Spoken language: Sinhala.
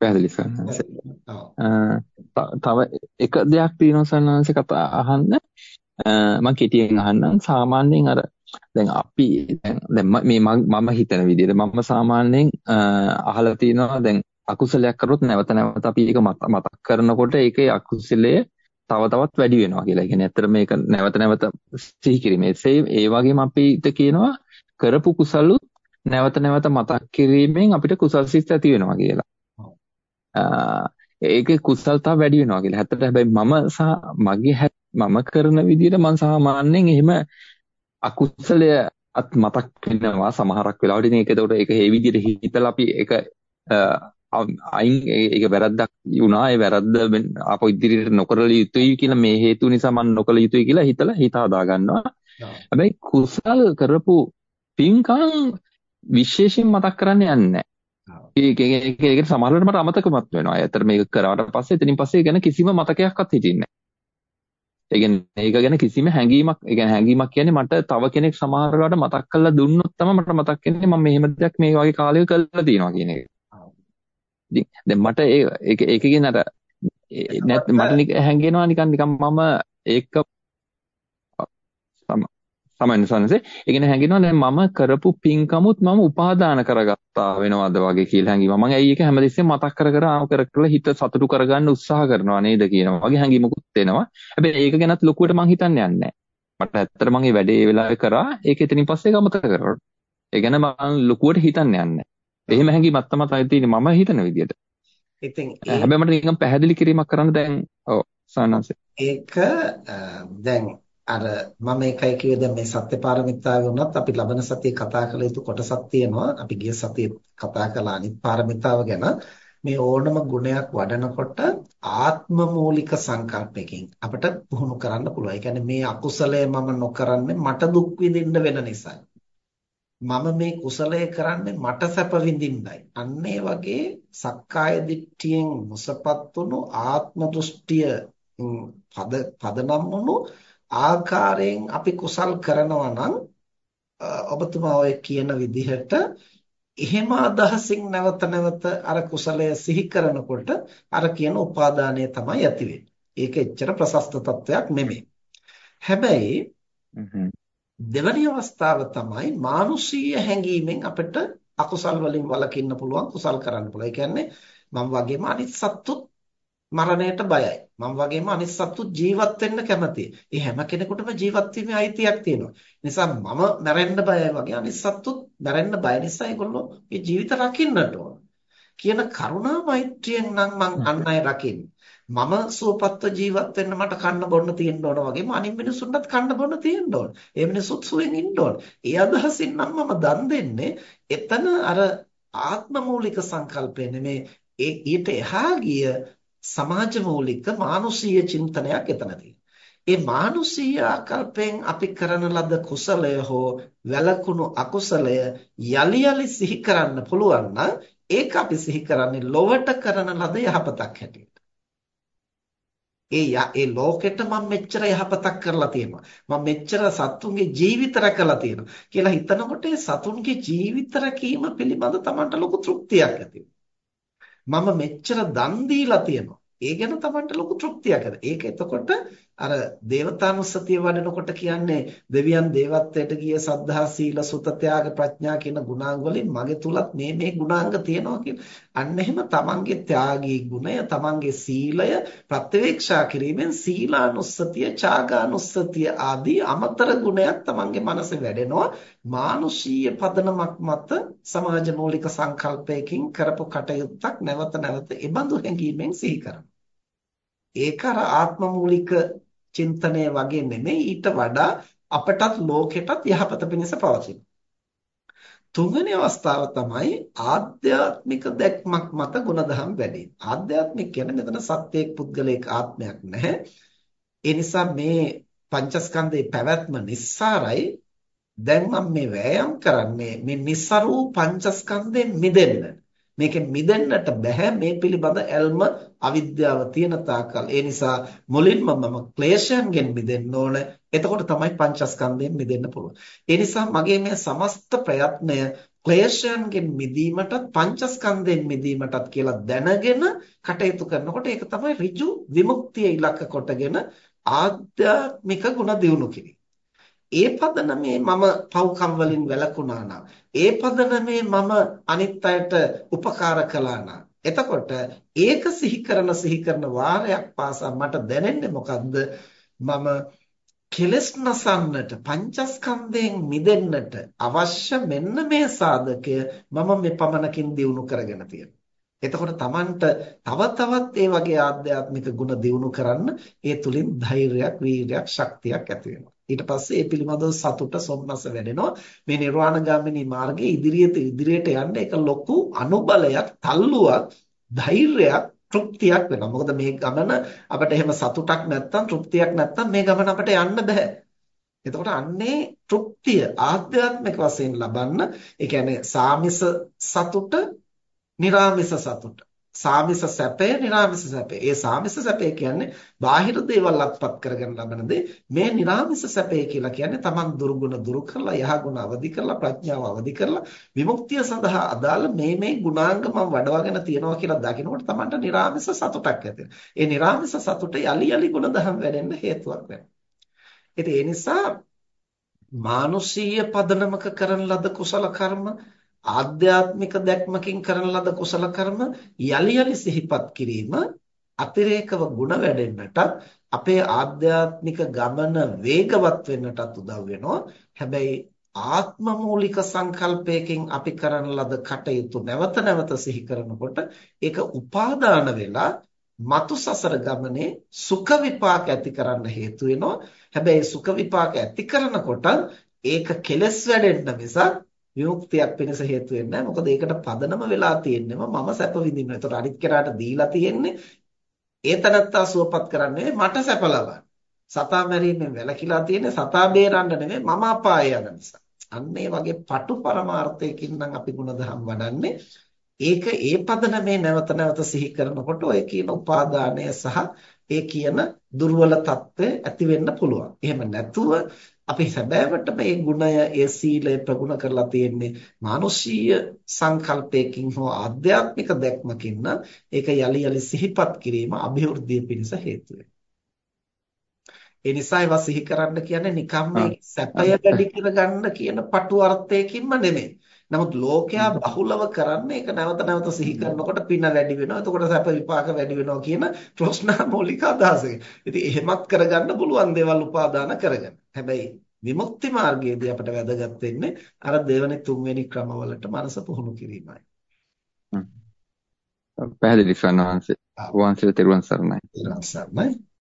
පැහැදිලි සන්නංශ. තව එක දෙයක් තියෙනවා සන්නංශ කතා අහන්න. මම කෙටියෙන් අහන්නම් සාමාන්‍යයෙන් අර දැන් අපි දැන් මේ මම හිතන විදිහට මම සාමාන්‍යයෙන් අහලා තියෙනවා දැන් අකුසලයක් කරොත් නැවත නැවත අපි ඒක මතක් කරනකොට ඒකේ අකුසලයේ තව තවත් වැඩි වෙනවා කියලා. කියන්නේ ඇත්තට මේක නැවත නැවත සිහි කිරීමේ ඒ වගේම අපිට කියනවා කරපු කුසලුත් නැවත නැවත මතක් කිරීමෙන් අපිට කුසල් සිත් ඇති වෙනවා කියලා. ඒකේ කුසල්තා වැඩි වෙනවා කියලා. හැත්තට හැබැයි මම සහ මගේ මම කරන විදිහට මම සාමාන්‍යයෙන් එහෙම අකුසලය අත් මතක් වෙනවා සමහරක් වෙලාවට ඉතින් ඒක ඒකට ඒක ඒ විදිහට හිතලා අපි ඒක අයින් ඒක වැරද්දක් වුණා ඒ වැරද්ද ආපහු ඉදිරියට නොකරල යුතුයි කියලා මේ හේතු නිසා මම නොකළ යුතුයි කියලා හිතලා හිත හදා ගන්නවා. හැබැයි කුසල් කරපු පින්කම් විශේෂයෙන් මතක් කරන්න යන්නේ නැහැ. ඒක ඒක ඒක සමහරවිට මට අමතකමත් වෙනවා. ඒතර මේක කරාට පස්සේ එතනින් පස්සේ ගැන කිසිම මතකයක්වත් හිටින්නේ නැහැ. ඒ කියන්නේ ඒක ගැන කිසිම හැඟීමක්, ඒ කියන්නේ හැඟීමක් කියන්නේ මට තව කෙනෙක් සමහර වෙලාවට මතක් කරලා දුන්නොත් තමයි මට මතක් වෙන්නේ මම මෙහෙම දෙයක් මේ වගේ කාලයක කරලා තියෙනවා කියන එක. ඉතින් දැන් මට ඒක ඒක කියන අර නැත් මට හැංගෙනවා නිකන් නිකන් මම ඒක සමන් සනසේ ඒ කියන්නේ හැංගෙනවා දැන් මම කරපු පින්කමුත් මම උපාදාන කරගත්තා වෙනවද වගේ කියලා හැංගීම. මම ඇයි ඒක හැමදෙස්සෙම මතක් කර කර ආව කර කර හිත සතුටු කරගන්න උත්සාහ කරනවා නේද කියනවා. වගේ හැංගීමකුත් එනවා. හැබැයි ඒක ගැනත් ලොකුවට මං හිතන්නේ නැහැ. මට ඇත්තට මම මේ වැඩේ ඒ වෙලාවේ කරා ඒක එතනින් පස්සේ ගමතක කරනවා. ඒ ගැන මං ලොකුවට හිතන්නේ නැහැ. එහෙම හැංගීමක් තමයි තියෙන්නේ මම හිතන විදිහට. ඉතින් හැබැයි මට නිකන් පැහැදිලි කිරීමක් කරන්න දැන් ඔව් සානන්සේ. ඒක දැන් අර මම එකයි කිව්වේ දැන් මේ සත්‍ය පාරමිතාවේ වුණත් අපි ලබන සතියේ කතා කළ යුතු කොටසක් තියෙනවා. අපි ගිය සතියේ කතා කළා අනිත් පාරමිතාව ගැන. මේ ඕනම ගුණයක් වඩනකොට ආත්ම මූලික සංකල්පයකින් අපිට පුහුණු කරන්න පුළුවන්. ඒ කියන්නේ මේ අකුසලය මම නොකරන්නේ මට දුක් විඳින්න වෙන නිසායි. මම මේ කුසලය කරන්නේ මට සැප විඳින්නයි. අන්න වගේ සක්කාය දිට්ඨියෙන් මුසපත් වුණු ආත්ම දෘෂ්ටිය පද පදනම් වුණු ආකාරයෙන් අපි කුසල් කරනවා නම් ඔබතුමා ඔය කියන විදිහට එහෙම අදහසින් නැවත නැවත අර කුසලය සිහි කරනකොට අර කියන උපාදානය තමයි ඇති ඒක එච්චර ප්‍රසස්ත තත්වයක් නෙමෙයි. හැබැයි දෙවැනි අවස්ථාව තමයි මානුෂීය හැඟීමෙන් අපිට අකුසල් වලින් වළකින්න පුළුවන් කුසල් කරන්න පුළුවන්. ඒ කියන්නේ මම වගේම අනිත් සත්තුත් මරණයට බයයි. මම වගේම අනිත් සත්තු ජීවත් වෙන්න කැමතියි. ඒ හැම කෙනෙකුටම ජීවත් වීමේ අයිතියක් තියෙනවා. නිසා මම මැරෙන්න බයයි වගේ අනිත් සත්තුත් මැරෙන්න බය නිසා ඒගොල්ලෝ මේ ජීවිත රකින්නට ඕන. කියන කරුණා මෛත්‍රියෙන් නම් මං අන් අය රකින්නේ. මම සුවපත්ව ජීවත් වෙන්න මට කන්න බොන්න තියෙන්න ඕන වගේම අනිත් මිනිසුන්ටත් කන්න බොන්න තියෙන්න ඕන. ඒ මිනිසුත් සුවෙන් ඉන්න ඕන. ඒ අදහසින් නම් මම දන් දෙන්නේ එතන අර ආත්ම මූලික සංකල්පය නෙමේ ඊට එහා ගිය සමාජ මූලික මානුෂීය චින්තනයක් එතනදී. ඒ මානුෂීය ආකල්පයෙන් අපි කරන ලද කුසලය හෝ වැළකුණු අකුසලය යලි යලි සිහි කරන්න පුළුවන් නම් ඒක අපි සිහි කරන්නේ ලොවට කරන ලද යහපතක් හැටියට. ඒ ඒ ලෝකෙට මම මෙච්චර යහපතක් කරලා තියෙනවා. මම මෙච්චර සතුන්ගේ ජීවිත රැකලා තියෙනවා කියලා හිතනකොට ඒ සතුන්ගේ ජීවිත රැකීම පිළිබඳ Tamanට ලොකු තෘප්තියක් ඇති මම මෙච්චර දන් දීලා තියෙනවා. ඒ ගැන Tamanට ලොකු තෘප්තියක් ඇති. ඒක එතකොට අර දේවතානුස්සතිය වඩනකොට කියන්නේ දෙවියන් දේවත්වයට ගිය සද්ධා සීල සුත ත්‍යාග ප්‍රඥා කියන ගුණාංග වලින් මගේ තුලත් මේ මේ ගුණාංග තියෙනවා කියන. අන්න එහෙම තමන්ගේ ත්‍යාගී ගුණය තමන්ගේ සීලය ප්‍රත්‍යවේක්ෂා කිරීමෙන් සීලානුස්සතිය ඡාගානුස්සතිය ආදී අමතර ගුණයක් තමන්ගේ මනසේ වැඩෙනවා. මානුෂීය පදනමක් මත සමාජ මූලික සංකල්පයකින් කරපු කටයුත්තක් නැවත නැවත ඒ බඳු හැඟීමෙන් සිහි කරනවා. ඒක අර ආත්ම මූලික චින්තනය වගේ නෙමෙයි ඊට වඩා අපටත් ලෝකෙටත් යහපත පිණිස පවතින. තුන්වෙනි අවස්ථාව තමයි ආධ්‍යාත්මික දැක්මක් මත ගුණධම් වැඩි. ආධ්‍යාත්මික කියන්නේ මෙතන සත්‍යයක් පුද්ගලික ආත්මයක් නැහැ. ඒ නිසා මේ පංචස්කන්ධේ පැවැත්ම නිස්සාරයි. දැන් මම මේ වෑයම් කරන්නේ මේ નિસරූ පංචස්කන්ධයෙන් මිදෙන්න. මේකෙන් මිදෙන්නට බෑ. මේ පිළිබඳ ඇල්ම අවිද්‍යාව තියෙන තාකල්. ඒ නිසා මුලින්ම මම ක්ලේශයන්ගෙන් මිදෙන්න ඕන. එතකොට තමයි පංචස්කන්ධයෙන් මිදෙන්න පුළුවන්. ඒ නිසා මගේ මේ සමස්ත ප්‍රයත්නය ක්ලේශයන්ගෙන් මිදීමටත් පංචස්කන්ධයෙන් මිදීමටත් කියලා දැනගෙන කටයුතු කරනකොට ඒක තමයි ඍජු විමුක්තිය ඉලක්ක කොටගෙන ආධ්‍යාත්මික ගුණ දියුණු කිරීම. ඒ පදනමේ මම පව්කම් වලින් වැළකුණා නම් ඒ පදනමේ මම අනිත් අයට උපකාර කළා නම් එතකොට ඒක සිහි කරන සිහි කරන වාරයක් පාසා මට දැනෙන්නේ මොකද්ද මම කෙලස් නසන්නට පංචස්කන්ධයෙන් මිදෙන්නට අවශ්‍ය මෙන්න මේ සාධකය මම මේ පමණකින් දිනු කරගෙන තියෙනවා. එතකොට Tamanට තව තවත් ඒ වගේ ආධ්‍යාත්මික ගුණ දිනු කරන්න ඒ තුලින් ධෛර්යයක්, වීර්යයක්, ශක්තියක් ඇති වෙනවා. ඊට පස්සේ ඒ පිළිබඳව සතුට සොම්නස වැඩෙනවා. මේ නිර්වාණ ගාමිනී මාර්ගයේ ඉදිරියට ඉදිරියට යන්න එක ලොකු අනුබලයක් තල්ලුවක් ධෛර්යයක් තෘප්තියක් වෙනවා. මොකද මේ ගමන අපිට එහෙම සතුටක් නැත්තම් තෘප්තියක් නැත්තම් මේ ගමන අපිට යන්න බෑ එතකොට අන්නේ තෘප්තිය ආධ්‍යාත්මික වශයෙන් ලබන්න ඒ කියන්නේ සාමිස සතුට, निराමිස සතුට. සාමිස සැපේ, නිර්ාමිස සැපේ. ඒ සාමිස සැපේ කියන්නේ බාහිර දේවල් අත්පත් කරගෙන ලබන දේ. මේ නිර්ාමිස සැපේ කියලා කියන්නේ Taman දුරුගුණ දුරු කරලා, යහගුණ අවදි කරලා, ප්‍රඥාව අවදි කරලා, විමුක්තිය සඳහා අදාළ මේ මේ ගුණාංග මම වඩවාගෙන තියනවා කියලා දකිනකොට Tamanට නිර්ාමිස සතුටක් ඇති ඒ නිර්ාමිස සතුට යලි යලි ගුණ දහම් වැඩෙන්න හේතුවක් වෙනවා. ඒ නිසා මානුෂීය පදනමක කරන ලද කුසල කර්ම ආධ්‍යාත්මික දැක්මකින් කරන ලද කුසල කර්ම යලි යලි සිහිපත් කිරීම අතිරේකව ಗುಣ වැඩෙන්නටත් අපේ ආධ්‍යාත්මික ගමන වේගවත් වෙන්නටත් උදව් වෙනවා. හැබැයි ආත්ම මූලික සංකල්පයකින් අපි කරන ලද කටයුතු නැවත නැවත සිහි කරනකොට ඒක උපාදාන වෙලා මතු සසර ගමනේ සුඛ විපාක ඇති කරන්න හේතු වෙනවා. හැබැයි සුඛ විපාක ඇති කරනකොට ඒක කෙලස් වැඩෙන්න මිසක් විමුක්තියක් වෙනස හේතු වෙන්නේ නැහැ. මොකද ඒකට පදනම වෙලා තියෙන්නම මම සැප විඳිනවා. ඒතකොට අනිත් කෙනාට දීලා තියෙන්නේ ඒ තනත්තා සුවපත් කරන්නේ මට සැප ලබන්න. සතා මැරීමෙන් වැළකීලා තියෙන්නේ සතා බේරන්න නෙමෙයි මම අපාය යන නිසා. අන්න ඒ වගේ පටු පරමාර්ථයකින් නම් අපි ಗುಣධම් වඩන්නේ. ඒක ඒ පදනමේ නැවත නැවත සිහි කරනකොට ඔය කියන උපාදානය සහ ඒ කියන දුර්වල తත්වය ඇති වෙන්න පුළුවන්. එහෙම නැතුව අපි හැබෑවට මේ ගුණය, ඒ සීලය ප්‍රගුණ කරලා තියෙන්නේ මානුෂීය සංකල්පයකින් හෝ ආධ්‍යාත්මික දැක්මකින් ඒක යලි යලි සිහිපත් කිරීම અભිවෘද්ධිය පිණිස හේතු ඒ නිසා ඒවා සිහි කරන්න කියන්නේ නිකම්ම සැපය වැඩි කරගන්න කියන පටු අර්ථයකින්ම නෙමෙයි. නමුත් ලෝකයා බහුලව කරන්නේ ඒක නැවත නැවත සිහි කරනකොට පින වැඩි වෙනවා. එතකොට සැප විපාක වැඩි වෙනවා කියන ප්‍රශ්නා මූලික අදහසක. ඉතින් එහෙමත් කරගන්න පුළුවන් දේවල් උපාදාන කරගෙන. හැබැයි විමුක්ති මාර්ගයේදී අපට වැදගත් වෙන්නේ අර දෙවෙනි තුන්වෙනි ක්‍රමවලට මනස පුහුණු කිරීමයි. පැහැදිලි ස්වාමීන් වහන්සේ. වහන්සේ තෙරුවන් සරණයි. සරණයි.